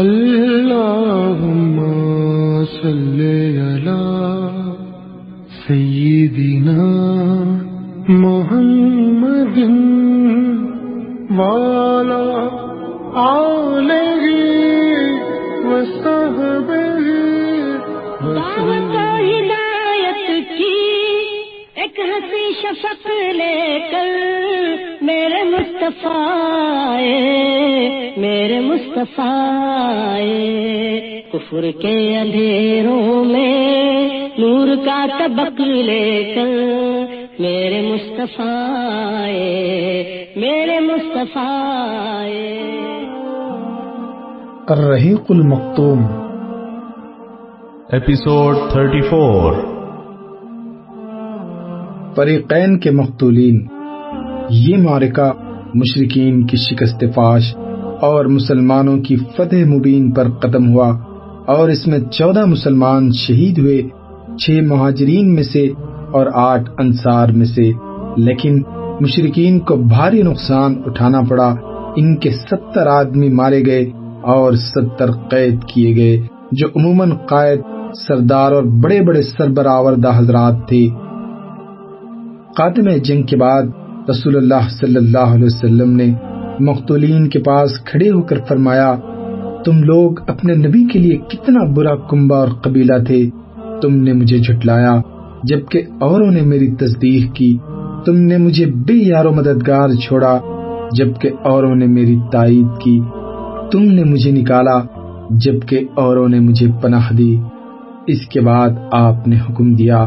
اللهم صل على سيدنا محمد وعلى مصطفیٰ میرے مصطفیٰ۔ کفر کے اندھیروں میں نور کا طبق لے کر میرے مصطفیٰ میرے مصطفیٰ۔ الرحیق المختوم ایپیسوڈ 34 فریقین کے مقتولین یہ معرکہ مشرقین کی شکست فاش اور مسلمانوں کی فتح مبین پر ختم ہوا اور اس میں چودہ مسلمان شہید ہوئے، چھ مہاجرین میں سے اور آٹھ انصار میں سے۔ لیکن مشرقین کو بھاری نقصان اٹھانا پڑا۔ ان کے ستر آدمی مارے گئے اور ستر قید کیے گئے، جو عموماً قائد، سردار اور بڑے بڑے سربراوردہ حضرات تھے۔ خاتم جنگ کے بعد رسول اللہ صلی اللہ علیہ وسلم نے مقتولین کے پاس کھڑے ہو کر فرمایا، تم لوگ اپنے نبی کے لیے کتنا برا کنبا اور قبیلہ تھے، تم نے مجھے جھٹلایا، جبکہ اوروں نے میری تصدیق کی، تم نے مجھے بے یار و مددگار چھوڑا، جبکہ اوروں نے میری تائید کی، تم نے مجھے نکالا، جبکہ اوروں نے مجھے پناہ دی۔ اس کے بعد آپ نے حکم دیا۔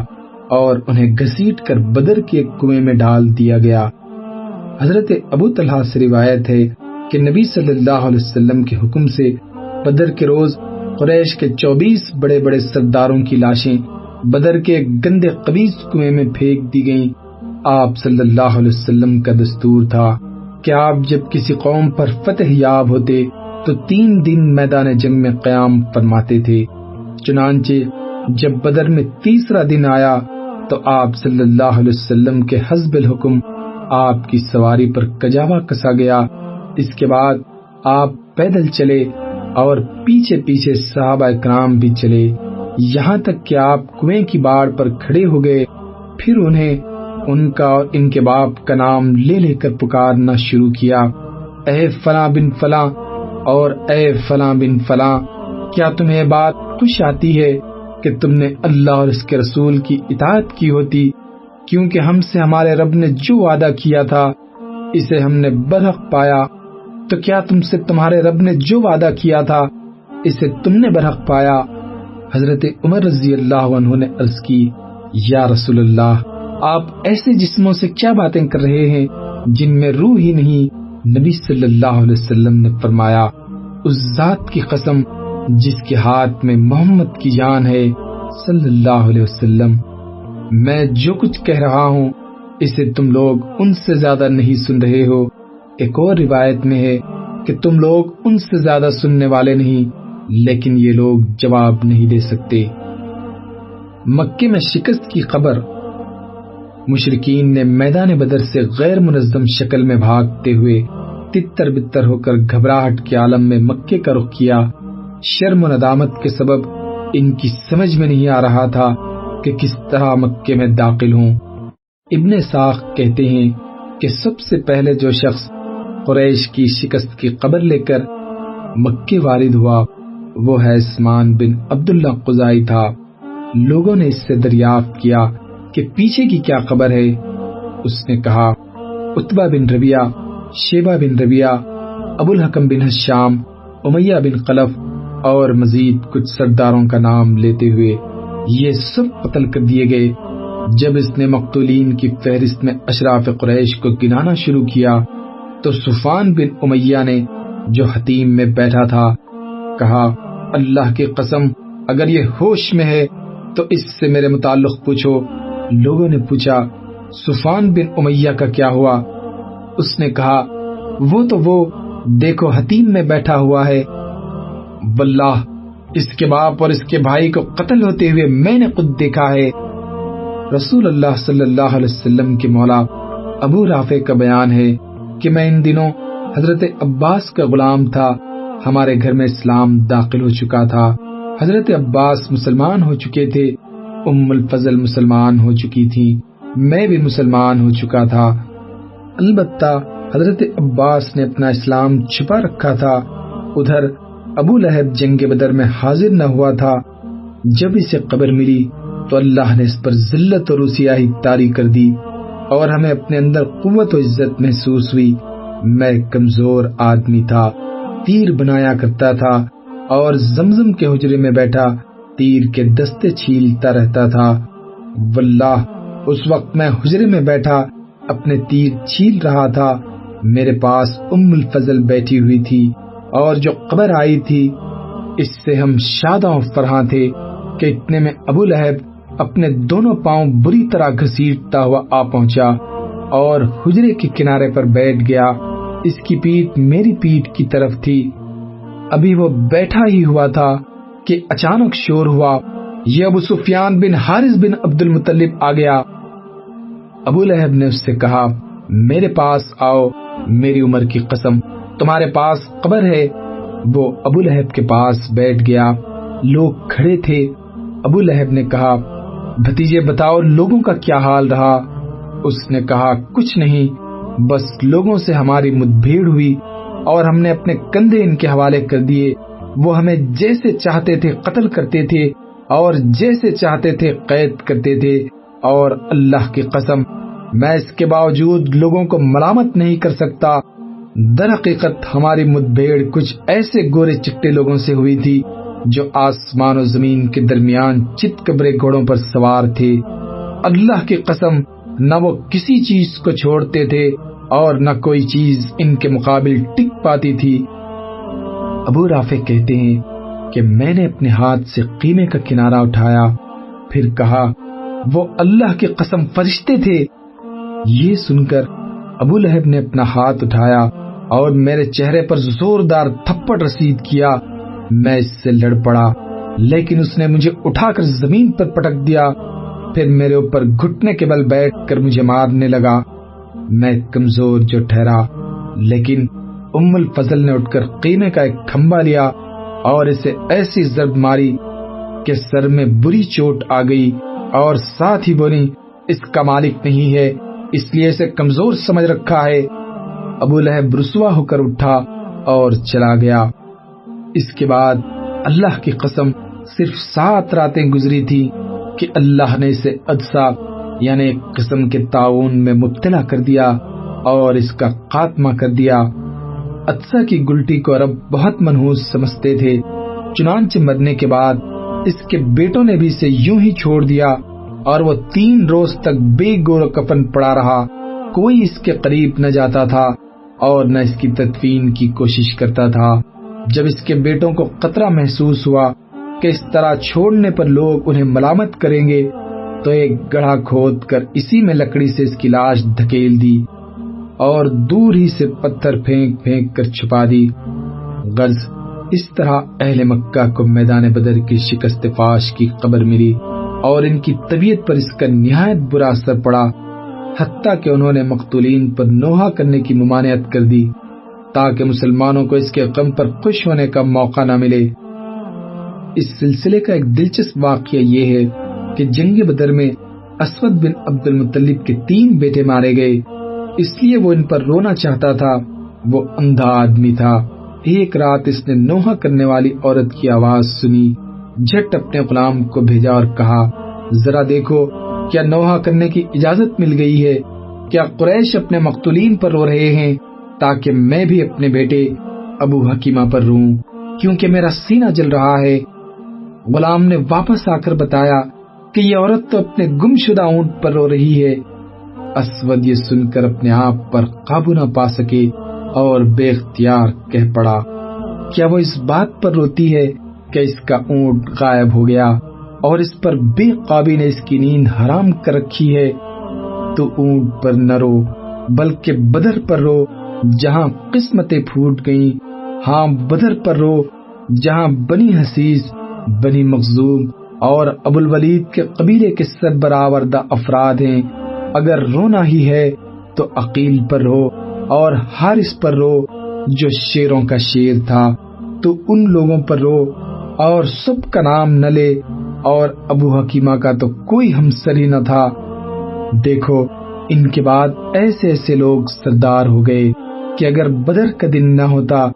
اور انہیں گھسیٹ کر بدر کے کنویں میں ڈال دیا گیا۔ حضرت ابو طلحہ سے روایت ہے کہ نبی صلی اللہ علیہ وسلم کے حکم سے بدر کے روز قریش کے چوبیس بڑے بڑے سرداروں کی لاشیں بدر کے گندے قبیز کنویں میں پھینک دی گئیں۔ آپ صلی اللہ علیہ وسلم کا دستور تھا کہ آپ جب کسی قوم پر فتح یاب ہوتے تو تین دن میدان جنگ میں قیام فرماتے تھے۔ چنانچہ جب بدر میں تیسرا دن آیا تو آپ صلی اللہ علیہ وسلم کے حزب الحکم آپ کی سواری پر کجاوا کسا گیا۔ اس کے بعد آپ پیدل چلے اور پیچھے پیچھے صحابہ کرام بھی چلے۔ یہاں تک کہ آپ کنویں کی باڑ پر کھڑے ہو گئے۔ پھر انہیں ان کا اور ان کے باپ کا نام لے لے کر پکارنا شروع کیا۔ اے فلاں بن فلاں اور اے فلاں بن فلاں، کیا تمہیں بات خوش آتی ہے کہ تم نے اللہ اور اس کے رسول کی اطاعت کی ہوتی، کیونکہ ہم سے ہمارے رب نے جو وعدہ کیا تھا، اسے ہم نے برحق پایا۔ تو کیا تم سے تمہارے رب نے جو وعدہ کیا تھا، اسے تم نے برحق پایا؟ حضرت عمر رضی اللہ عنہ نے عرض کی، یا رسول اللہ، آپ ایسے جسموں سے کیا باتیں کر رہے ہیں جن میں روح ہی نہیں؟ نبی صلی اللہ علیہ وسلم نے فرمایا، اس ذات کی قسم جس کے ہاتھ میں محمد کی جان ہے، صلی اللہ علیہ وسلم۔ میں جو کچھ کہہ رہا ہوں، اسے تم لوگ ان سے زیادہ نہیں سن رہے ہو۔ ایک اور روایت میں ہے کہ تم لوگ ان سے زیادہ سننے والے نہیں، لیکن یہ لوگ جواب نہیں دے سکتے۔ مکے میں شکست کی خبر۔ مشرقین نے میدان بدر سے غیر منظم شکل میں بھاگتے ہوئے تتر بتر ہو کر گھبراہٹ کے عالم میں مکے کا رخ کیا۔ شرم و ندامت کے سبب ان کی سمجھ میں نہیں آ رہا تھا کہ کس طرح مکے میں داخل ہوں۔ ابن ساخ کہتے ہیں کہ سب سے پہلے جو شخص قریش کی شکست کی خبر لے کر مکے وارد ہوا، وہ ہے اسمان بن عبداللہ قزائی تھا۔ لوگوں نے اس سے دریافت کیا کہ پیچھے کی کیا خبر ہے۔ اس نے کہا اتبا بن ربیہ شیبہ بن ربیہ ابو الحکم بن حشام، امیہ بن قلف اور مزید کچھ سرداروں کا نام لیتے ہوئے یہ سب قتل کر دیے گئے۔ جب اس نے مقتولین کی فہرست میں اشراف قریش کو گنانا شروع کیا، تو سفان بن امیہ نے جو حتیم میں بیٹھا تھا، کہا، اللہ کی قسم، اگر یہ ہوش میں ہے، تو اس سے میرے متعلق پوچھو۔ لوگوں نے پوچھا سفان بن امیہ کا کیا ہوا؟ اس نے کہا، وہ تو وہ، دیکھو حتیم میں بیٹھا ہوا ہے۔ واللہ، اس کے باپ اور اس کے بھائی کو قتل ہوتے ہوئے میں نے خود دیکھا ہے۔ رسول اللہ صلی اللہ علیہ وسلم کے مولا ابو رافع کا بیان ہے کہ میں ان دنوں حضرت عباس کا غلام تھا، ہمارے گھر میں اسلام داخل ہو چکا تھا۔ حضرت عباس مسلمان ہو چکے تھے، ام الفضل مسلمان ہو چکی تھی میں بھی مسلمان ہو چکا تھا۔ البتہ حضرت عباس نے اپنا اسلام چھپا رکھا تھا۔ ادھر ابو لہب جنگ بدر میں حاضر نہ ہوا تھا۔ جب اسے قبر ملی تو اللہ نے اس پر ذلت اور اسیاہی تاری کر دی اور ہمیں اپنے اندر قوت و عزت محسوس ہوئی۔ میں کمزور آدمی تھا، تیر بنایا کرتا تھا اور زمزم کے حجرے میں بیٹھا، تیر کے دستے چھیلتا رہتا تھا۔ واللہ، اس وقت میں حجرے میں بیٹھا، اپنے تیر چھیل رہا تھا۔ میرے پاس ام الفضل بیٹھی ہوئی تھی۔ اور جو قبر آئی تھی، اس سے ہم شادہ فرحاں تھے کہ اتنے میں ابو لہب اپنے دونوں پاؤں بری طرح گھسیٹتا ہوا آ پہنچا اور حجرے کے کنارے پر بیٹھ گیا۔ اس کی پیٹ میری پیٹ کی طرف تھی۔ ابھی وہ بیٹھا ہی ہوا تھا کہ اچانک شور ہوا۔ یہ ابو سفیان بن حارث بن عبد المطلب آ گیا۔ ابو لہب نے اس سے کہا، میرے پاس آؤ، میری عمر کی قسم۔ تمہارے پاس قبر ہے۔ وہ ابو لہب کے پاس بیٹھ گیا۔ لوگ کھڑے تھے۔ ابو لہب نے کہا، بھتیجے بتاؤ، لوگوں کا کیا حال رہا؟ اس نے کہا، کچھ نہیں، بس لوگوں سے ہماری مدبھیڑ ہوئی اور ہم نے اپنے کندھے ان کے حوالے کر دیے۔ وہ ہمیں جیسے چاہتے تھے قتل کرتے تھے اور جیسے چاہتے تھے قید کرتے تھے۔ اور اللہ کی قسم، میں اس کے باوجود لوگوں کو ملامت نہیں کر سکتا۔ در حقیقت ہماری مدبھیڑ کچھ ایسے گورے چٹے لوگوں سے ہوئی تھی جو آسمان و زمین کے درمیان چت کبرے گھوڑوں پر سوار تھے۔ اللہ کی قسم، نہ وہ کسی چیز کو چھوڑتے تھے اور نہ کوئی چیز ان کے مقابل ٹک پاتی تھی۔ ابو رافع کہتے ہیں کہ میں نے اپنے ہاتھ سے قیمے کا کنارہ اٹھایا، پھر کہا، وہ اللہ کی قسم فرشتے تھے۔ یہ سن کر ابو لہب نے اپنا ہاتھ اٹھایا۔ اور میرے چہرے پر زوردار تھپڑ رسید کیا۔ میں اس سے لڑ پڑا، لیکن اس نے مجھے اٹھا کر زمین پر پٹک دیا۔ پھر میرے اوپر گھٹنے کے بل بیٹھ کر مجھے مارنے لگا۔ میں کمزور جو ٹھہرا، لیکن ام الفضل نے اٹھ کر قیمے کا ایک کھمبا لیا اور اسے ایسی ضرب ماری کہ سر میں بری چوٹ آ گئی اور ساتھ ہی بولی، اس کا مالک نہیں ہے، اس لیے اسے کمزور سمجھ رکھا ہے۔ ابو لہب رسوا ہو کر اٹھا اور چلا گیا۔ اس کے بعد اللہ کی قسم صرف سات راتیں گزری تھی کہ اللہ نے اسے ادسا یعنی قسم کے تعاون میں مبتلا کر دیا اور اس کا خاتمہ کر دیا۔ ادسا کی گلٹی کو عرب بہت منحوس سمجھتے تھے۔ چنانچہ مرنے کے بعد اس کے بیٹوں نے بھی اسے یوں ہی چھوڑ دیا اور وہ تین روز تک بے گور کفن پڑا رہا۔ کوئی اس کے قریب نہ جاتا تھا۔ اور نہ اس کی تدفین کی کوشش کرتا تھا۔ جب اس کے بیٹوں کو خطرہ محسوس ہوا کہ اس طرح چھوڑنے پر لوگ انہیں ملامت کریں گے، تو ایک گڑھا کھود کر اسی میں لکڑی سے اس کی لاش دھکیل دی اور دور ہی سے پتھر پھینک پھینک کر چھپا دی۔ غرض اس طرح اہل مکہ کو میدان بدر کی شکست فاش کی خبر ملی اور ان کی طبیعت پر اس کا نہایت برا اثر پڑا۔ حتیٰ کہ انہوں نے مقتولین پر نوحہ کرنے کی ممانعت کر دی، تاکہ مسلمانوں کو اس کے غم پر خوش ہونے کا موقع نہ ملے۔ اس سلسلے کا ایک دلچسپ واقعہ یہ ہے کہ جنگ بدر میں اسود بن عبد المطلب کے تین بیٹے مارے گئے۔ اس لیے وہ ان پر رونا چاہتا تھا۔ وہ اندھا آدمی تھا۔ ایک رات اس نے نوحہ کرنے والی عورت کی آواز سنی، جھٹ اپنے غلام کو بھیجا اور کہا، ذرا دیکھو کیا نوحہ کرنے کی اجازت مل گئی ہے؟ کیا قریش اپنے مقتولین پر رو رہے ہیں تاکہ میں بھی اپنے بیٹے ابو حکیمہ پر روں؟ کیونکہ میرا سینہ جل رہا ہے۔ غلام نے واپس آ کر بتایا کہ یہ عورت تو اپنے گم شدہ اونٹ پر رو رہی ہے۔ اسود یہ سن کر اپنے آپ پر قابو نہ پا سکے اور بے اختیار کہہ پڑا، کیا وہ اس بات پر روتی ہے کہ اس کا اونٹ غائب ہو گیا؟ اور اس پر بے قابی نے اس کی نیند حرام کر رکھی ہے، تو اونٹ پر نہ رو، بلکہ بدر پر رو، جہاں قسمتیں پھوٹ گئیں۔ ہاں بدر پر رو، جہاں بنی حسیز، بنی مخزوم اور ابو الولید کے قبیلے کے سربراوردہ افراد ہیں۔ اگر رونا ہی ہے، تو عقیل پر رو اور حارث پر رو، جو شیروں کا شیر تھا۔ تو ان لوگوں پر رو اور سب کا نام نہ لے۔ اور ابو حکیمہ کا تو کوئی ہمسر ہی نہ تھا۔ دیکھو، ان کے بعد ایسے ایسے لوگ سردار ہو گئے کہ اگر بدر کا دن نہ ہوتا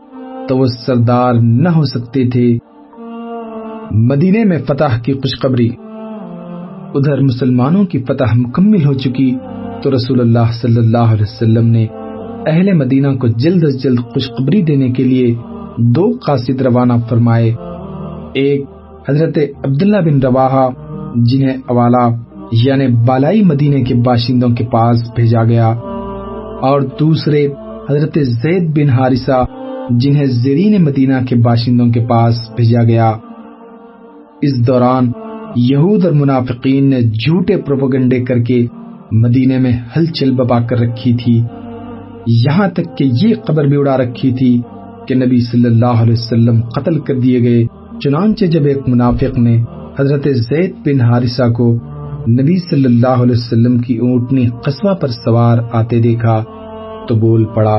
تو وہ سردار نہ ہو سکتے تھے۔ مدینے میں فتح کی خوشخبری۔ ادھر مسلمانوں کی فتح مکمل ہو چکی تو رسول اللہ صلی اللہ علیہ وسلم نے اہل مدینہ کو جلد از جلد خوشخبری دینے کے لیے دو قاصد روانہ فرمائے۔ ایک حضرت عبداللہ بن رواحہ جنہیں اوالا یعنی بالائی مدینے کے باشندوں کے پاس بھیجا گیا اور دوسرے حضرت زید بن حارثہ جنہیں زیرین مدینہ کے باشندوں کے پاس بھیجا گیا۔ اس دوران یہود اور منافقین نے جھوٹے پروپگنڈے کر کے مدینے میں ہلچل بپا کر رکھی تھی۔ یہاں تک کہ یہ خبر بھی اڑا رکھی تھی کہ نبی صلی اللہ علیہ وسلم قتل کر دیے گئے۔ چنانچہ جب ایک منافق نے حضرت زید بن حارثہ کو نبی صلی اللہ علیہ وسلم کی اونٹنی قصبہ پر سوار آتے دیکھا تو بول پڑا،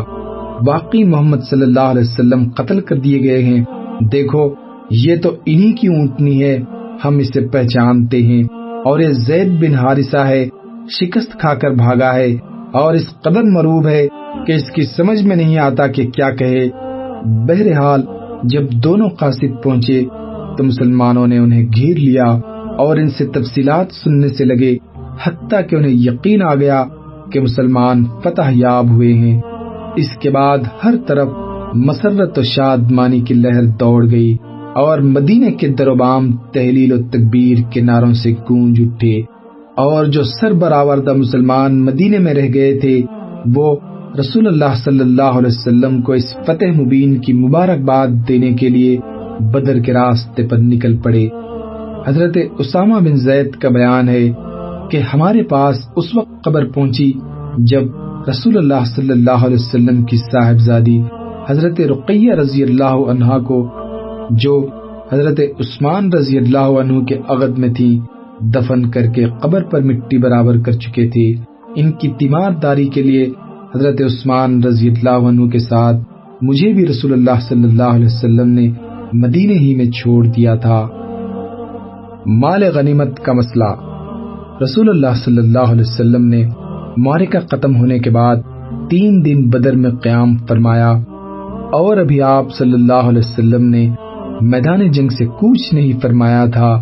واقعی محمد صلی اللہ علیہ وسلم قتل کر دیے گئے ہیں۔ دیکھو، یہ تو انہی کی اونٹنی ہے، ہم اسے پہچانتے ہیں۔ اور یہ زید بن حارثہ ہے، شکست کھا کر بھاگا ہے۔ اور اس قدر مروب ہے کہ اس کی سمجھ میں نہیں آتا کہ کیا کہے۔ بہرحال جب دونوں قاصد پہنچے تو مسلمانوں نے انہیں گھیر لیا اور ان سے تفصیلات سننے سے لگے، حتیٰ کہ انہیں یقین آ گیا کہ مسلمان فتح یاب ہوئے ہیں۔ اس کے بعد ہر طرف مسرت و شاد مانی کی لہر دوڑ گئی اور مدینے کے دروبام تحلیل و تکبیر کے ناروں سے گونج اٹھے اور جو سر برآوردہ مسلمان مدینے میں رہ گئے تھے، وہ رسول اللہ صلی اللہ علیہ وسلم کو اس فتح مبین کی مبارکباد دینے کے لیے بدر کے راستے پر نکل پڑے۔ حضرت اسامہ بن زید کا بیان ہے کہ ہمارے پاس اس وقت قبر پہنچی جب رسول اللہ صلی اللہ علیہ وسلم کی صاحبزادی حضرت رقیہ رضی اللہ عنہا کو، جو حضرت عثمان رضی اللہ عنہ کے عقد میں تھی، دفن کر کے قبر پر مٹی برابر کر چکے تھے۔ ان کی تیمار داری کے لیے حضرت عثمان رضی اللہ عنہ کے ساتھ مجھے بھی رسول اللہ صلی اللہ علیہ وسلم نے مدینے ہی میں چھوڑ دیا تھا۔ مال غنیمت کا مسئلہ۔ رسول اللہ صلی اللہ علیہ وسلم نے مارکہ ختم ہونے کے بعد تین دن بدر میں قیام فرمایا۔ اور ابھی آپ صلی اللہ علیہ وسلم نے میدان جنگ سے کچھ نہیں فرمایا تھا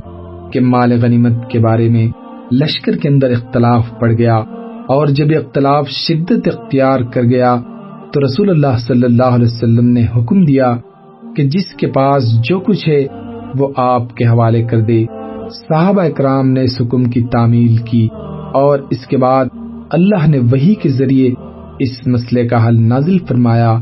کہ مال غنیمت کے بارے میں لشکر کے اندر اختلاف پڑ گیا۔ اور جب یہ اختلاف شدت اختیار کر گیا تو رسول اللہ صلی اللہ علیہ وسلم نے حکم دیا کہ جس کے پاس جو کچھ ہے وہ آپ کے حوالے کر دے۔ صحابہ اکرام نے اس حکم کی تعمیل کی اور اس کے بعد اللہ نے وہی کے ذریعے اس مسئلے کا حل نازل فرمایا۔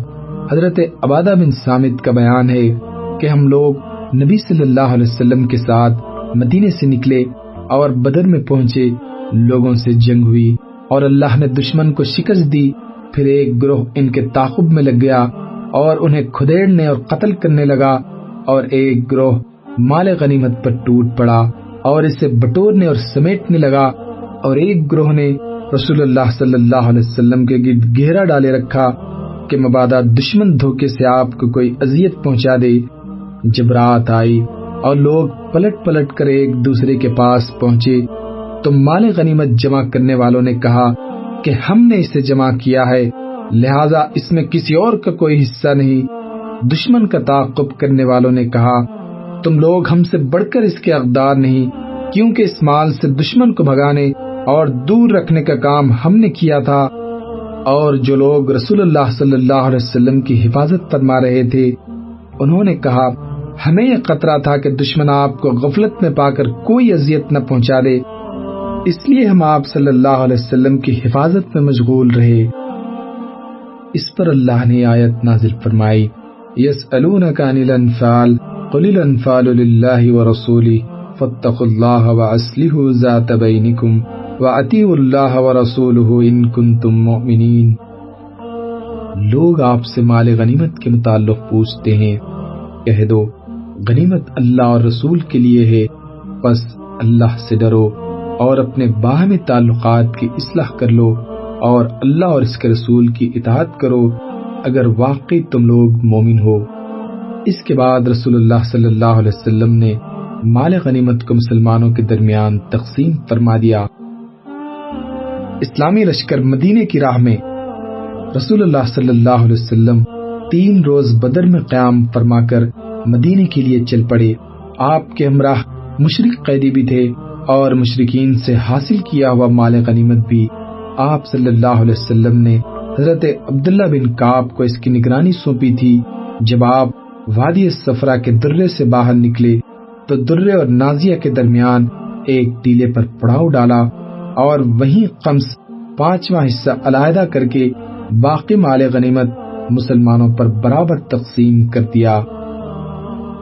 حضرت عبادہ بن سامد کا بیان ہے کہ ہم لوگ نبی صلی اللہ علیہ وسلم کے ساتھ مدینے سے نکلے اور بدر میں پہنچے، لوگوں سے جنگ ہوئی۔ اور اللہ نے دشمن کو شکست دی، پھر ایک گروہ ان کے تعقب میں لگ گیا اور انہیں کھدیڑنے اور قتل کرنے لگا اور ایک گروہ مال غنیمت پر ٹوٹ پڑا اور اسے بٹورنے اور سمیٹنے لگا اور ایک گروہ نے رسول اللہ صلی اللہ علیہ وسلم کے گرد گہرا ڈالے رکھا کہ مبادہ دشمن دھوکے سے آپ کو کوئی اذیت پہنچا دے۔ جب رات آئی اور لوگ پلٹ پلٹ کر ایک دوسرے کے پاس پہنچے تو مال غنیمت جمع کرنے والوں نے کہا کہ ہم نے اسے جمع کیا ہے، لہذا اس میں کسی اور کا کوئی حصہ نہیں۔ دشمن کا تعاقب کرنے والوں نے کہا، تم لوگ ہم سے بڑھ کر اس کے اقدار نہیں، کیونکہ اس مال سے دشمن کو بھگانے اور دور رکھنے کا کام ہم نے کیا تھا۔ اور جو لوگ رسول اللہ صلی اللہ علیہ وسلم کی حفاظت فرما رہے تھے، انہوں نے کہا، ہمیں یہ خطرہ تھا کہ دشمن آپ کو غفلت میں پا کر کوئی اذیت نہ پہنچا دے۔ اس لیے ہم آپ صلی اللہ علیہ وسلم کی حفاظت میں مشغول رہے۔ اس پر اللہ نے آیت نازل فرمائی یس الانفال، قل الانفال للہ ورسولی فاتقوا اللہ واسلحوا ذات بینکم واتیوا اللہ ورسولہ ان کنتم مؤمنین۔ لوگ آپ سے مال غنیمت کے متعلق پوچھتے ہیں، کہہ دو، غنیمت اللہ اور رسول کے لیے ہے بس اللہ سے ڈرو۔ اور اپنے باہمی تعلقات کی اصلاح کر لو اور اللہ اور اس کے رسول کی اطاعت کرو اگر واقعی تم لوگ مومن ہو۔ اس کے بعد رسول اللہ صلی اللہ علیہ وسلم نے مال غنیمت کو مسلمانوں کے درمیان تقسیم فرما دیا۔ اسلامی لشکر مدینے کی راہ میں رسول اللہ صلی اللہ علیہ وسلم تین روز بدر میں قیام فرما کر مدینے کے لیے چل پڑے۔ آپ کے ہمراہ مشرق قیدی بھی تھے۔ اور مشرقین سے حاصل کیا ہوا مال غنیمت بھی آپ صلی اللہ علیہ وسلم نے حضرت عبداللہ بن کاب کو اس کی نگرانی سونپی تھی۔ جب آپ وادی سفرا کے درے سے باہر نکلے تو درے اور نازیہ کے درمیان ایک ٹیلے پر پڑاؤ ڈالا اور وہیں قمس پانچواں حصہ علیحدہ کر کے باقی مال غنیمت مسلمانوں پر برابر تقسیم کر دیا۔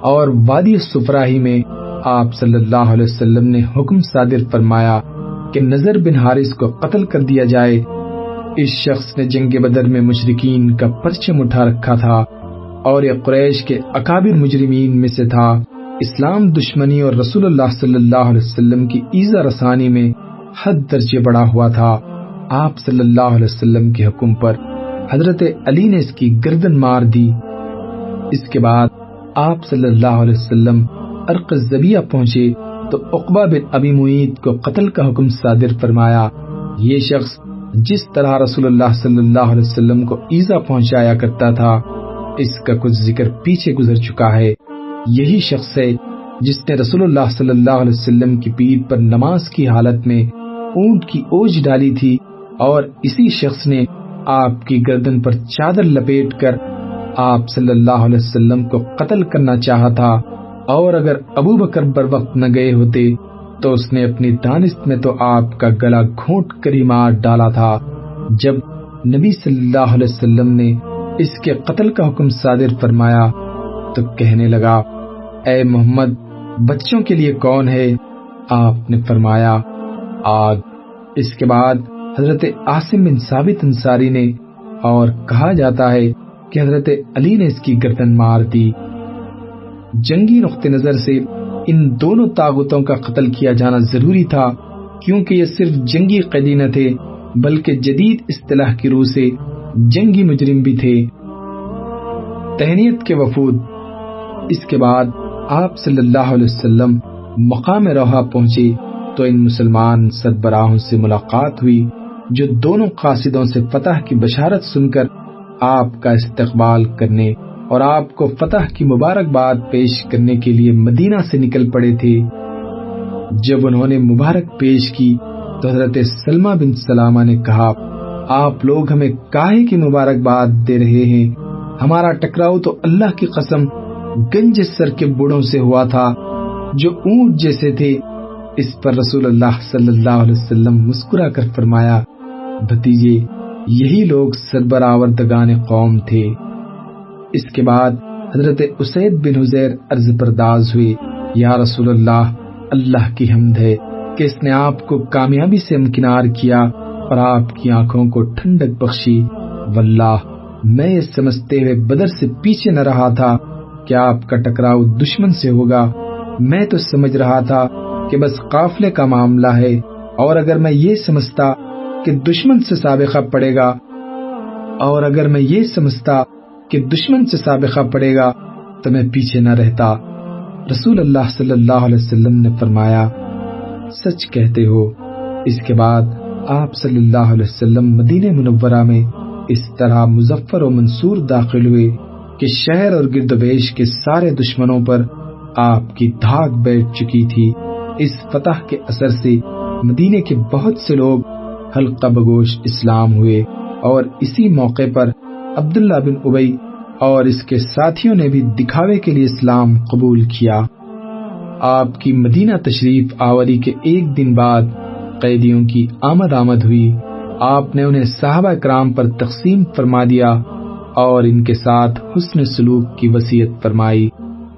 اور وادی سفرا ہی میں آپ صلی اللہ علیہ وسلم نے حکم صادر فرمایا کہ نظر بن حارث کو قتل کر دیا جائے۔ اس شخص نے جنگ بدر میں مشرقین کا پرچم اٹھا رکھا تھا اور یہ قریش کے اکابر مجرمین میں سے تھا۔ اسلام دشمنی اور رسول اللہ صلی اللہ علیہ وسلم کی ایزا رسانی میں حد درجے بڑا ہوا تھا۔ آپ صلی اللہ علیہ وسلم کے حکم پر حضرت علی نے اس کی گردن مار دی۔ اس کے بعد آپ صلی اللہ علیہ وسلم ارق زبیہ پہنچے تو اقبا بن ابی معید کو قتل کا حکم صادر فرمایا۔ یہ شخص جس طرح رسول اللہ صلی اللہ علیہ وسلم کو ایزا پہنچایا کرتا تھا، اس کا کچھ ذکر پیچھے گزر چکا ہے۔ یہی شخص ہے جس نے رسول اللہ صلی اللہ علیہ وسلم کی پیٹ پر نماز کی حالت میں اونٹ کی اوج ڈالی تھی اور اسی شخص نے آپ کی گردن پر چادر لپیٹ کر آپ صلی اللہ علیہ وسلم کو قتل کرنا چاہا تھا۔ اور اگر ابو بکر بر وقت نہ گئے ہوتے، تو اس نے اپنی دانست میں تو آپ کا گلا گھونٹ کر ہی مار ڈالا تھا، جب نبی صلی اللہ علیہ وسلم نے اس کے قتل کا حکم صادر فرمایا، تو کہنے لگا، اے محمد، بچوں کے لیے کون ہے؟ آپ نے فرمایا، آگ۔ اس کے بعد حضرت عاصم بن ثابت انصاری نے، اور کہا جاتا ہے کہ حضرت علی نے اس کی گردن مار دی۔ جنگی نقطۂ نظر سے ان دونوں طاقتوں کا قتل کیا جانا ضروری تھا، کیونکہ یہ صرف جنگی قیدی نہ تھے، بلکہ جدید اصطلاح کی روح سے جنگی مجرم بھی تھے۔ تہنیت کے وفود۔ اس کے بعد آپ صلی اللہ علیہ وسلم مقام روحا پہنچے تو ان مسلمان سربراہوں سے ملاقات ہوئی، جو دونوں قاصدوں سے فتح کی بشارت سن کر آپ کا استقبال کرنے اور آپ کو فتح کی مبارکباد پیش کرنے کے لیے مدینہ سے نکل پڑے تھے۔ جب انہوں نے مبارک پیش کی تو حضرت سلمہ بن سلامہ نے کہا، آپ لوگ ہمیں کاہے کی مبارکباد دے رہے ہیں؟ ہمارا ٹکراؤ تو اللہ کی قسم گنج سر کے بوڑھوں سے ہوا تھا، جو اونٹ جیسے تھے۔ اس پر رسول اللہ صلی اللہ علیہ وسلم مسکرا کر فرمایا، بھتیجے، یہی لوگ سربراوردگان قوم تھے۔ اس کے بعد حضرت اسید بن حزیر عرض پرداز ہوئے یا رسول اللہ اللہ کی حمد ہے کہ اس نے آپ کو کامیابی سے امکنار کیا اور آپ کی آنکھوں کو ٹھنڈک بخشی۔ واللہ، میں یہ سمجھتے ہوئے بدر سے پیچھے نہ رہا تھا کہ آپ کا ٹکراؤ دشمن سے ہوگا۔ میں تو سمجھ رہا تھا کہ بس قافلے کا معاملہ ہے اور اگر میں یہ سمجھتا کہ دشمن سے سابقہ پڑے گا اور اگر میں یہ سمجھتا کہ دشمن سے سابقہ پڑے گا تو میں پیچھے نہ رہتا۔ رسول اللہ صلی اللہ علیہ وسلم نے فرمایا، سچ کہتے ہو، اس کے بعد آپ صلی اللہ علیہ وسلم مدینہ منورہ میں اس طرح مظفر و منصور داخل ہوئے کہ شہر اور گرد بیش کے سارے دشمنوں پر آپ کی دھاک بیٹھ چکی تھی۔ اس فتح کے اثر سے مدینے کے بہت سے لوگ حلقہ بگوش اسلام ہوئے اور اسی موقع پر عبداللہ بن ابئی اور اس کے ساتھیوں نے بھی دکھاوے کے لیے اسلام قبول کیا۔ آپ کی مدینہ تشریف آوری کے ایک دن بعد قیدیوں کی آمد آمد ہوئی۔ آپ نے انہیں صحابہ کرام پر تقسیم فرما دیا اور ان کے ساتھ حسن سلوک کی وسیعت فرمائی۔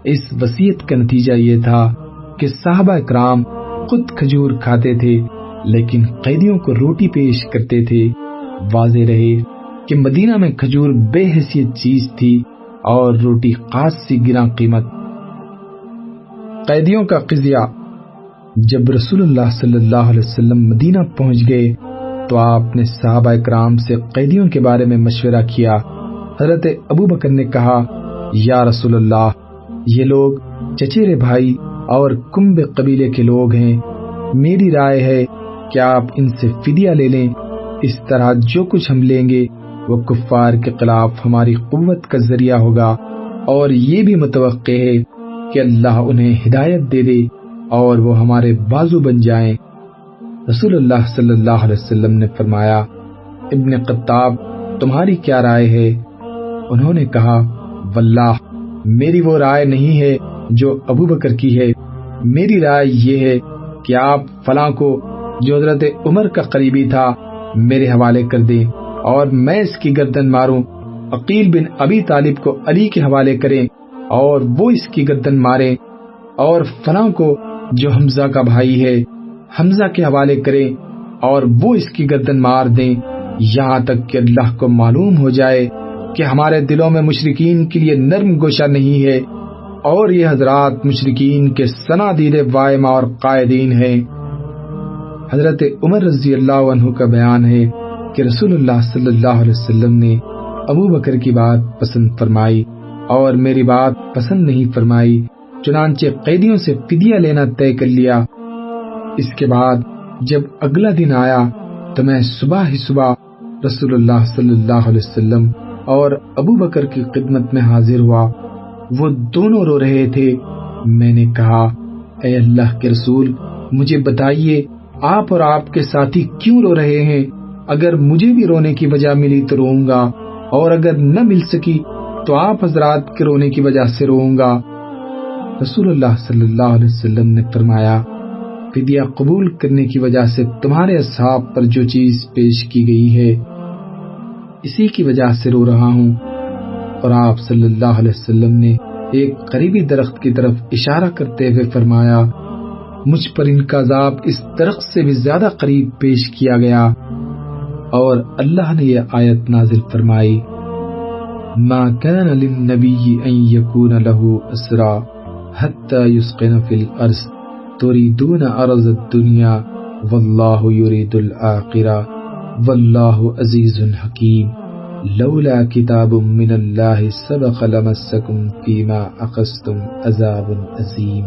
اس وسیعت کا نتیجہ یہ تھا کہ صحابہ کرام خود کھجور کھاتے تھے، لیکن قیدیوں کو روٹی پیش کرتے تھے۔ واضح رہے۔ کہ مدینہ میں کھجور بے حیثیت چیز تھی اور روٹی خاص سی گرا قیمت۔ قیدیوں کا قضیہ۔ جب رسول اللہ صلی اللہ علیہ وسلم مدینہ پہنچ گئے تو آپ نے صحابہ کرام سے قیدیوں کے بارے میں مشورہ کیا۔ حضرت ابو بکر نے کہا، یا رسول اللہ، یہ لوگ چچیرے بھائی اور کمب قبیلے کے لوگ ہیں۔ میری رائے ہے کہ آپ ان سے فدیہ لے لیں۔ اس طرح جو کچھ ہم لیں گے وہ کفار کے خلاف ہماری قوت کا ذریعہ ہوگا اور یہ بھی متوقع ہے کہ اللہ انہیں ہدایت دے دے اور وہ ہمارے بازو بن جائیں۔ رسول اللہ صلی اللہ علیہ وسلم نے فرمایا، ابن قطاب تمہاری کیا رائے ہے؟ انہوں نے کہا، واللہ، میری وہ رائے نہیں ہے جو ابو بکر کی ہے۔ میری رائے یہ ہے کہ آپ فلاں کو جو حضرت عمر کا قریبی تھا، میرے حوالے کر دیں۔ اور میں اس کی گردن ماروں۔ عقیل بن ابی طالب کو علی کے حوالے کریں اور وہ اس کی گردن مارے اور فلاں کو جو حمزہ کا بھائی ہے، حمزہ کے حوالے کریں اور وہ اس کی گردن مار دیں۔ یہاں تک کہ اللہ کو معلوم ہو جائے کہ ہمارے دلوں میں مشرقین کے لیے نرم گوشہ نہیں ہے اور یہ حضرات مشرقین کے سنادید وائمہ اور قائدین ہیں۔ حضرت عمر رضی اللہ عنہ کا بیان ہے۔ کہ رسول اللہ صلی اللہ علیہ وسلم نے ابو بکر کی بات پسند فرمائی اور میری بات پسند نہیں فرمائی، چنانچہ قیدیوں سے فدیہ لینا طے کر لیا۔ اس کے بعد جب اگلا دن آیا تو میں صبح ہی صبح رسول اللہ صلی اللہ علیہ وسلم اور ابو بکر کی خدمت میں حاضر ہوا۔ وہ دونوں رو رہے تھے۔ میں نے کہا، اے اللہ کے رسول، مجھے بتائیے، آپ اور آپ کے ساتھی کیوں رو رہے ہیں؟ اگر مجھے بھی رونے کی وجہ ملی تو روؤں گا، اور اگر نہ مل سکی تو آپ حضرات کے رونے کی وجہ سے روؤں گا۔ رسول اللہ صلی اللہ علیہ وسلم نے فرمایا، فدیہ قبول کرنے کی وجہ سے تمہارے اصحاب پر جو چیز پیش کی گئی ہے، اسی کی وجہ سے رو رہا ہوں۔ اور آپ صلی اللہ علیہ وسلم نے ایک قریبی درخت کی طرف اشارہ کرتے ہوئے فرمایا، مجھ پر ان کا عذاب اس درخت سے بھی زیادہ قریب پیش کیا گیا۔ اور اللہ نے یہ آیت نازل فرمائی، ما كان للنبي ان يكون له اسرا حتى يسقن في الارض تريدون ارض الدنيا والله يريد الاخره والله عزيز حكيم لولا کتاب من اللہ سبق لمسکم فیما اخذتم عذاب عظیم.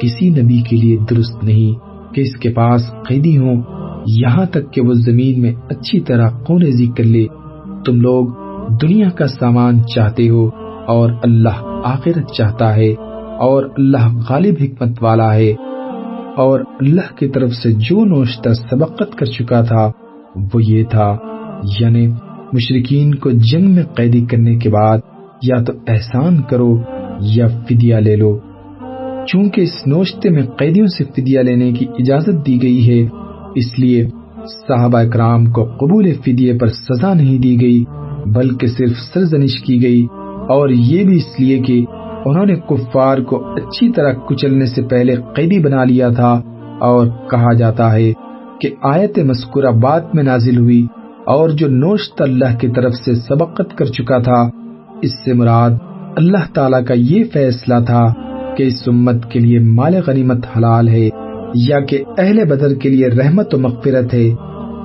کسی نبی کے لیے درست نہیں کہ اس کے پاس قیدی ہوں یہاں تک کہ وہ زمین میں اچھی طرح قوریزی کر لے، تم لوگ دنیا کا سامان چاہتے ہو اور اللہ آخرت چاہتا ہے اور اللہ غالب حکمت والا ہے۔ اور اللہ کی طرف سے جو نوشتہ سبقت کر چکا تھا، وہ یہ تھا یعنی مشرقین کو جنگ میں قیدی کرنے کے بعد یا تو احسان کرو یا فدیہ لے لو۔ چونکہ اس نوشتے میں قیدیوں سے فدیہ لینے کی اجازت دی گئی ہے اس لیے صحابہ اکرام کو قبول فدیے پر سزا نہیں دی گئی، بلکہ صرف سرزنش کی گئی۔ اور یہ بھی اس لیے کہ انہوں نے کفار کو اچھی طرح کچلنے سے پہلے قیدی بنا لیا تھا۔ اور کہا جاتا ہے کہ آیت مذکورہ بات میں نازل ہوئی اور جو نوشت اللہ کی طرف سے سبقت کر چکا تھا، اس سے مراد اللہ تعالیٰ کا یہ فیصلہ تھا کہ اس امت کے لیے مال غنیمت حلال ہے۔ یا کہ اہل بدر کے لیے رحمت و مغفرت ہے۔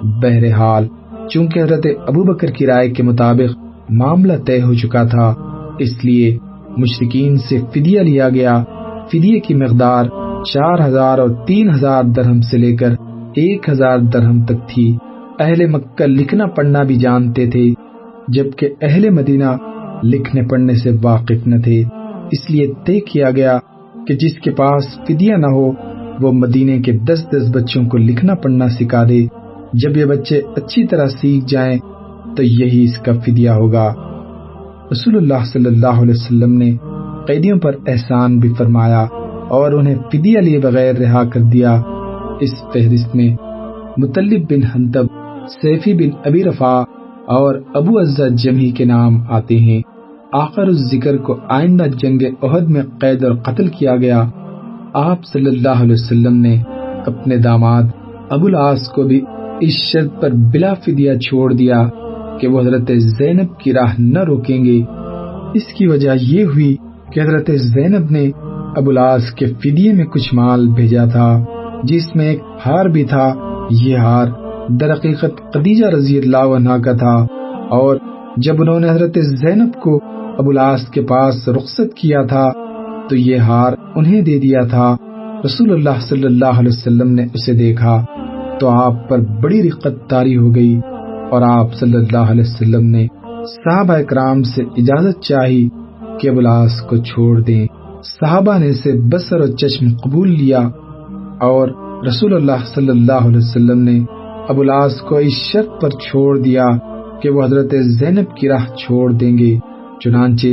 بہرحال، چونکہ حضرت ابو بکر کی رائے کے مطابق معاملہ طے ہو چکا تھا، اس لیے مشرقین سے فدیہ لیا گیا۔ فدیے کی مقدار چار ہزار اور تین ہزار درہم سے لے کر ایک ہزار درہم تک تھی۔ اہل مکہ لکھنا پڑھنا بھی جانتے تھے، جبکہ اہل مدینہ لکھنے پڑھنے سے واقف نہ تھے۔ اس لیے طے کیا گیا کہ جس کے پاس فدیہ نہ ہو وہ مدینے کے دس دس بچوں کو لکھنا پڑھنا سکھا دے۔ جب یہ بچے اچھی طرح سیکھ جائیں تو یہی اس کا فدیہ ہوگا۔ رسول اللہ صلی اللہ علیہ وسلم نے قیدیوں پر احسان بھی فرمایا اور انہیں فدیہ لیے بغیر رہا کر دیا۔ اس فہرست میں مطلب بن حنتب، سیفی بن ابی رفا اور ابو عزا جمی کے نام آتے ہیں۔ آخر اس ذکر کو آئندہ جنگ عہد میں قید اور قتل کیا گیا۔ آپ صلی اللہ علیہ وسلم نے اپنے داماد ابو العاص کو بھی اس شرط پر بلا فدیہ چھوڑ دیا کہ وہ حضرت زینب کی راہ نہ روکیں گے۔ اس کی وجہ یہ ہوئی کہ حضرت زینب نے ابو العاص کے فدیے میں کچھ مال بھیجا تھا، جس میں ایک ہار بھی تھا۔ یہ ہار درقیقت خدیجہ رضی اللہ عنہ کا تھا اور جب انہوں نے حضرت زینب کو ابولاس کے پاس رخصت کیا تھا تو یہ ہار انہیں دے دیا تھا۔ رسول اللہ صلی اللہ علیہ وسلم نے اسے دیکھا تو آپ پر بڑی رقت تاری ہو گئی اور آپ صلی اللہ علیہ وسلم نے صحابہ اکرام سے اجازت چاہی کہ ابولاس کو چھوڑ دیں۔ صحابہ نے اسے بسر و چشم قبول لیا اور رسول اللہ صلی اللہ علیہ وسلم نے ابولاس کو اس شرط پر چھوڑ دیا کہ وہ حضرت زینب کی راہ چھوڑ دیں گے۔ چنانچہ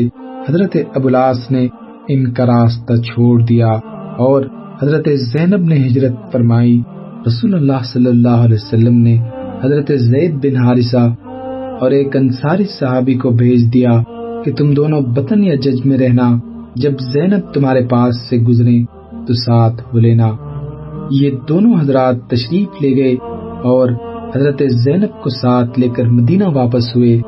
حضرت ابولاس نے ان کا راستہ چھوڑ دیا اور حضرت زینب نے ہجرت فرمائی۔ رسول اللہ صلی اللہ علیہ وسلم نے حضرت زید بن حارثہ اور ایک انصاری صحابی کو بھیج دیا کہ تم دونوں بطن یا جج میں رہنا، جب زینب تمہارے پاس سے گزرے تو ساتھ ہو لینا۔ یہ دونوں حضرات تشریف لے گئے اور حضرت زینب کو ساتھ لے کر مدینہ واپس ہوئے۔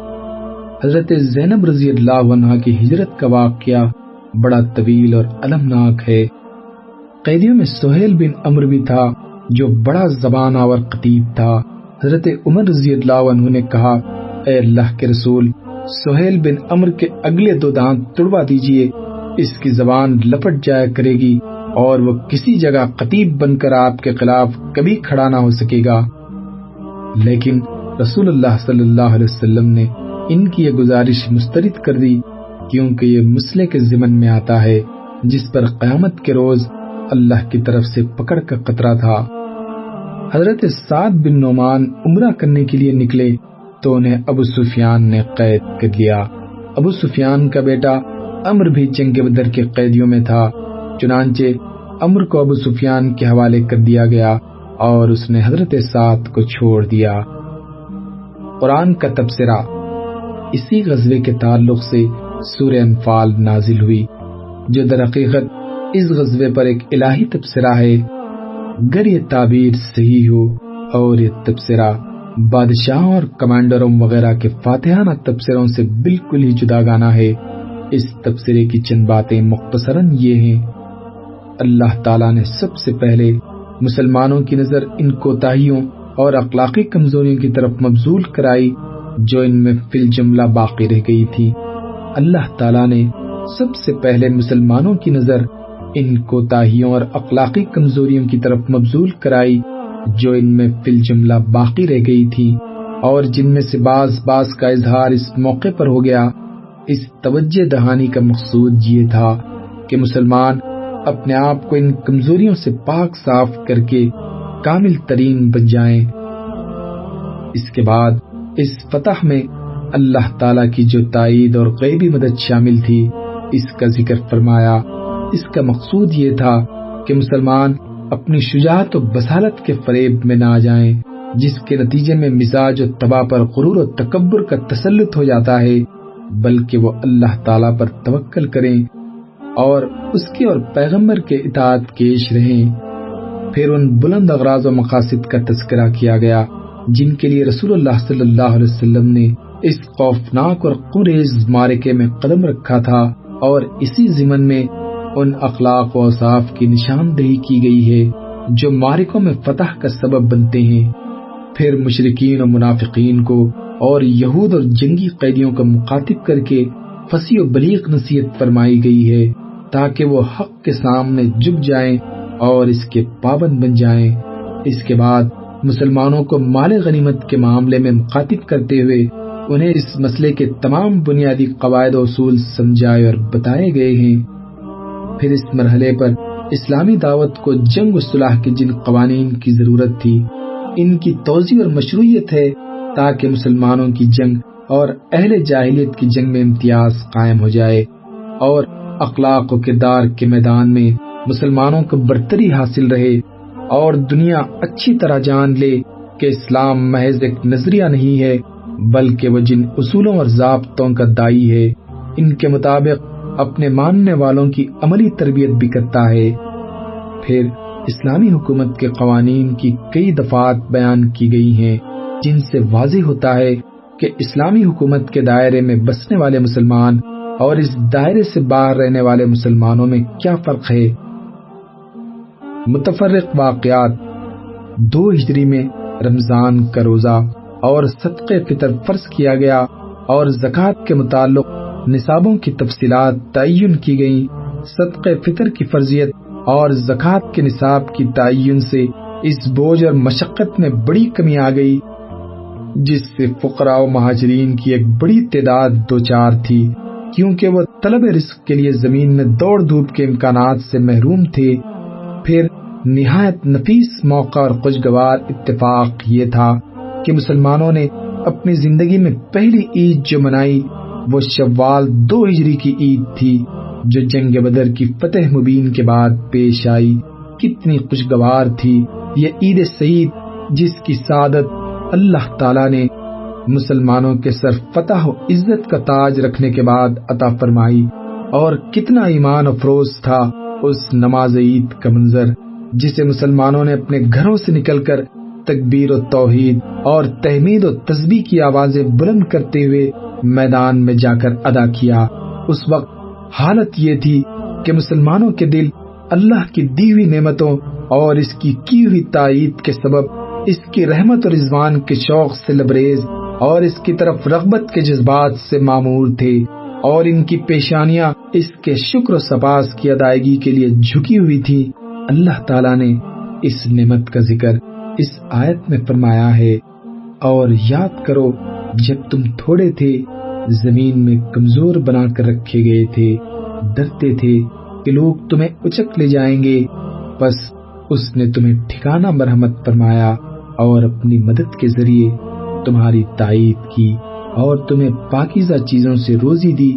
حضرت زینب رضی اللہ عنہ کی ہجرت کا واقعہ بڑا طویل اور المناک ہے۔ قیدیوں میں سہیل بن امر بھی تھا، جو بڑا زبان آور قطیب تھا۔ حضرت عمر رضی اللہ عنہ نے کہا، اے اللہ کے رسول، سہیل بن امر کے اگلے دو دانت توڑوا دیجیے، اس کی زبان لپٹ جایا کرے گی اور وہ کسی جگہ قطیب بن کر آپ کے خلاف کبھی کھڑا نہ ہو سکے گا۔ لیکن رسول اللہ صلی اللہ علیہ وسلم نے ان کی یہ گزارش مسترد کر دی۔ کیونکہ یہ مسئلے کے ضمن میں آتا ہے، جس پر قیامت کے روز اللہ کی طرف سے پکڑ کا قطرہ تھا۔ حضرت سعد بن نعمان عمرہ کرنے کے لیے نکلے تو انہیں ابو سفیان نے قید کر لیا۔ ابو سفیان کا بیٹا امر بھی جنگ بدر کے قیدیوں میں تھا، چنانچہ امر کو ابو سفیان کے حوالے کر دیا گیا اور اس نے حضرت سعد کو چھوڑ دیا۔ قرآن کا تبصرہ۔ اسی غزوے کے تعلق سے سورہ انفال نازل ہوئی، جو در حقیقت اس غزوے پر ایک الہی تبصرہ ہے۔ گر یہ تعبیر صحیح ہو اور یہ تبصرہ بادشاہوں اور کمانڈروں وغیرہ کے فاتحانہ تبصروں سے بالکل ہی جدا گانا ہے۔ اس تبصرے کی چند باتیں مختصراً یہ ہیں۔ اللہ تعالیٰ نے سب سے پہلے مسلمانوں کی نظر ان کوتاہیوں اور اخلاقی کمزوریوں کی طرف مبزول کرائی، جو ان میں فل جملہ باقی رہ گئی تھی۔ اللہ تعالیٰ نے سب سے پہلے مسلمانوں کی نظر ان کوتاہیوں اور اخلاقی کمزوریوں کی طرف مبزول کرائی، جو ان میں فل جملہ باقی رہ گئی تھی اور جن میں سے بعض بعض کا اظہار اس موقع پر ہو گیا، اس توجہ دہانی کا مقصود یہ تھا کہ مسلمان اپنے آپ کو ان کمزوریوں سے پاک صاف کر کے کامل ترین بن جائیں۔ اس کے بعد اس فتح میں اللہ تعالی کی جو تائید اور غیبی مدد شامل تھی، اس کا ذکر فرمایا۔ اس کا مقصود یہ تھا کہ مسلمان اپنی شجاعت و بسالت کے فریب میں نہ آ جائیں، جس کے نتیجے میں مزاج و تباہ پر غرور و تکبر کا تسلط ہو جاتا ہے، بلکہ وہ اللہ تعالیٰ پر توکل کریں اور اس کے اور پیغمبر کے اطاعت کیش رہیں۔ پھر ان بلند اغراض و مقاصد کا تذکرہ کیا گیا، جن کے لیے رسول اللہ صلی اللہ علیہ وسلم نے اس خوفناک اور قریز مارکے میں قدم رکھا تھا اور اسی ضمن میں ان اخلاق و اوصاف کی نشاندہی کی گئی ہے جو مارکوں میں فتح کا سبب بنتے ہیں۔ پھر مشرقین و منافقین کو اور یہود اور جنگی قیدیوں کا مخاطب کر کے فسی و بلیغ نصیحت فرمائی گئی ہے تاکہ وہ حق کے سامنے جھک جائیں اور اس کے پابند بن جائیں۔ اس کے بعد مسلمانوں کو مال غنیمت کے معاملے میں مخاطب کرتے ہوئے انہیں اس مسئلے کے تمام بنیادی قواعد و اصول سمجھائے اور بتائے گئے ہیں۔ پھر اس مرحلے پر اسلامی دعوت کو جنگ و صلاح کے جن قوانین کی ضرورت تھی، ان کی توضیع اور مشروعیت ہے تاکہ مسلمانوں کی جنگ اور اہل جاہلیت کی جنگ میں امتیاز قائم ہو جائے اور اخلاق و کردار کے میدان میں مسلمانوں کو برتری حاصل رہے اور دنیا اچھی طرح جان لے کہ اسلام محض ایک نظریہ نہیں ہے بلکہ وہ جن اصولوں اور ضابطوں کا دائی ہے، ان کے مطابق اپنے ماننے والوں کی عملی تربیت بھی کرتا ہے۔ پھر اسلامی حکومت کے قوانین کی کئی دفعات بیان کی گئی ہیں، جن سے واضح ہوتا ہے کہ اسلامی حکومت کے دائرے میں بسنے والے مسلمان اور اس دائرے سے باہر رہنے والے مسلمانوں میں کیا فرق ہے؟ متفرق واقعات، دو ہجری میں رمضان کا روزہ اور صدقے فطر فرض کیا گیا اور زکوٰۃ کے متعلق نصابوں کی تفصیلات تعین کی گئیں۔ صدقہ فطر کی فرضیت اور زکوٰۃ کے نصاب کی تعین سے اس بوجھ اور مشقت میں بڑی کمی آ گئی، جس سے فقراء و مہاجرین کی ایک بڑی تعداد دو چار تھی، کیونکہ وہ طلب رزق کے لیے زمین میں دوڑ دھوپ کے امکانات سے محروم تھے۔ پھر نہایت نفیس موقع اور خوشگوار اتفاق یہ تھا۔ کہ مسلمانوں نے اپنی زندگی میں پہلی عید جو منائی، وہ شوال دو ہجری کی عید تھی، جو جنگ بدر کی فتح مبین کے بعد پیش آئی۔ کتنی خوشگوار تھی یہ عید سعید، جس کی سعادت اللہ تعالی نے مسلمانوں کے سر فتح و عزت کا تاج رکھنے کے بعد عطا فرمائی۔ اور کتنا ایمان افروز تھا اس نماز عید کا منظر، جسے مسلمانوں نے اپنے گھروں سے نکل کر تکبیر و توحید اور تحمید و تسبیح کی آوازیں بلند کرتے ہوئے میدان میں جا کر ادا کیا۔ اس وقت حالت یہ تھی کہ مسلمانوں کے دل اللہ کی دی ہوئی نعمتوں اور اس کی کی ہوئی تائید کے سبب اس کی رحمت اور رضوان کے شوق سے لبریز اور اس کی طرف رغبت کے جذبات سے معمور تھے اور ان کی پیشانیاں اس کے شکر و سپاس کی ادائیگی کے لیے جھکی ہوئی تھی اللہ تعالیٰ نے اس نعمت کا ذکر اس آیت میں فرمایا ہے، اور یاد کرو، جب تم تھوڑے تھے، زمین میں کمزور بنا کر رکھے گئے تھے، ڈرتے تھے کہ لوگ تمہیں اچک لے جائیں گے۔ بس اس نے تمہیں ٹھکانہ مرحمت فرمایا اور اپنی مدد کے ذریعے تمہاری تائید کی اور تمہیں پاکیزہ چیزوں سے روزی دی۔